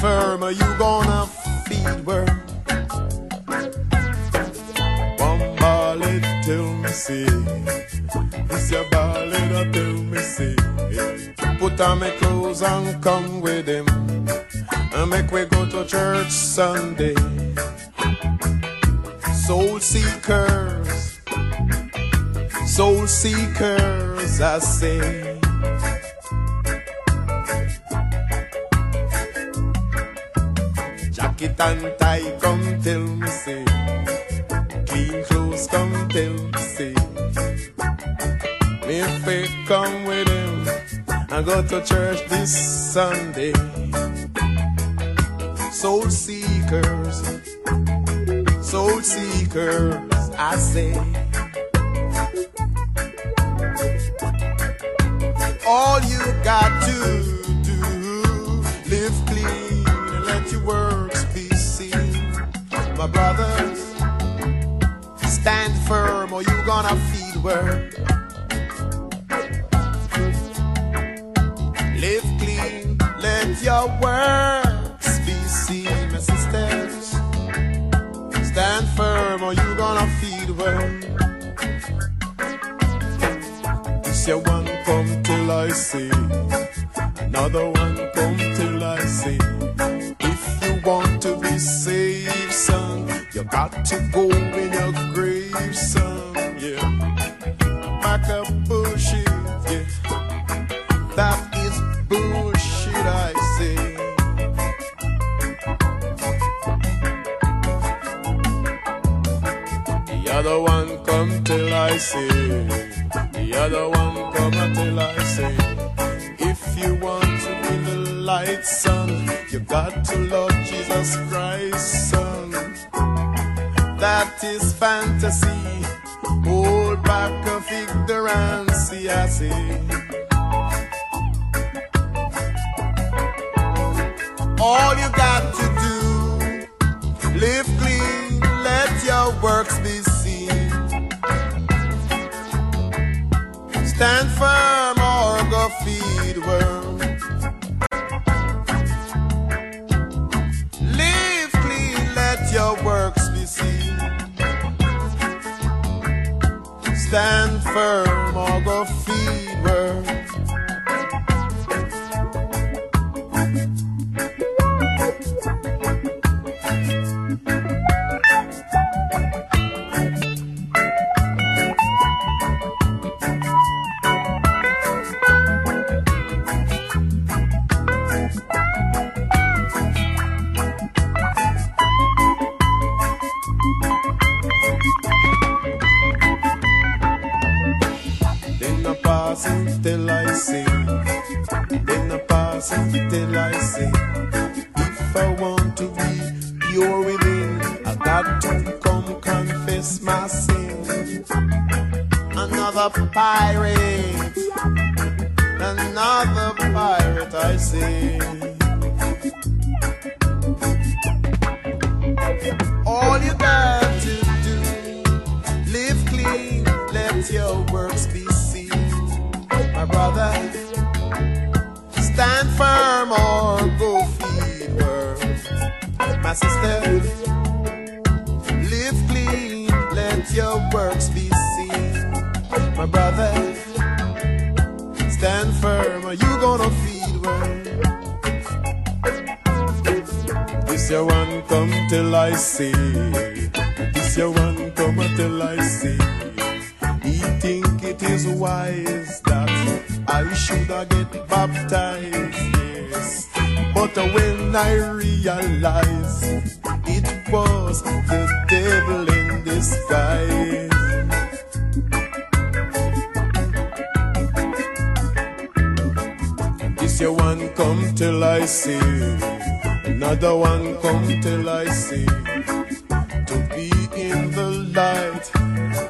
firm or you gonna feed worms. One ballad till me see. This your ballad till me see. Put on my clothes and come with him. And make we go to church Sunday. Soul seekers, soul seekers, I say. Jacket and tie, come tell me say. Clean clothes, come tell me say. Me faith come with him and go to church this Sunday. Soul seekers, soul seekers, I say. All you got to Brothers, stand firm or you gonna feed word. Live clean, let your works be seen, my sisters. Stand firm or you gonna feed word. This your one come till I see. Another one to go in your grave, son. Yeah. Back up bullshit, yeah. That is bullshit, I say. The other one come till I say. The other one come until I say. If you want to be the light, son, you got to love Jesus Christ, son. That is fantasy. Hold back of ignorance, I say. All you got to until I see. If I want to be pure within, I got to come confess my sin. Another pirate, another pirate, I say. All you got to do, live clean, let your works be seen. My brother, stand firm or go feed worms. My sister, live clean, let your works be seen. My brother, stand firm or you gonna feed worms. This your one come till I see. This your one come till I see. He think it is wise that I should have get baptized, yes. But when I realize it was the devil in disguise. This one come till I see. Another one come till I see. To be in the light,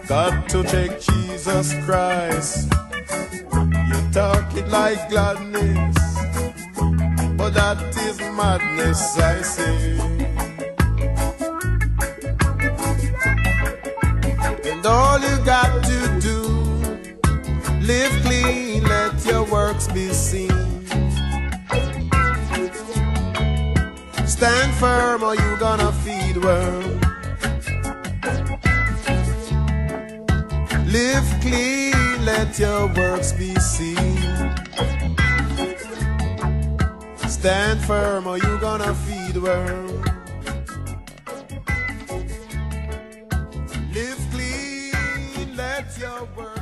got to check Jesus Christ. Talk it like gladness, but that is madness, I say. And all you got to do, live clean, let your works be seen. Stand firm or you gonna feed worm. Live clean, let your works be seen. Stand firm or you gonna feed worm. Live clean, let your works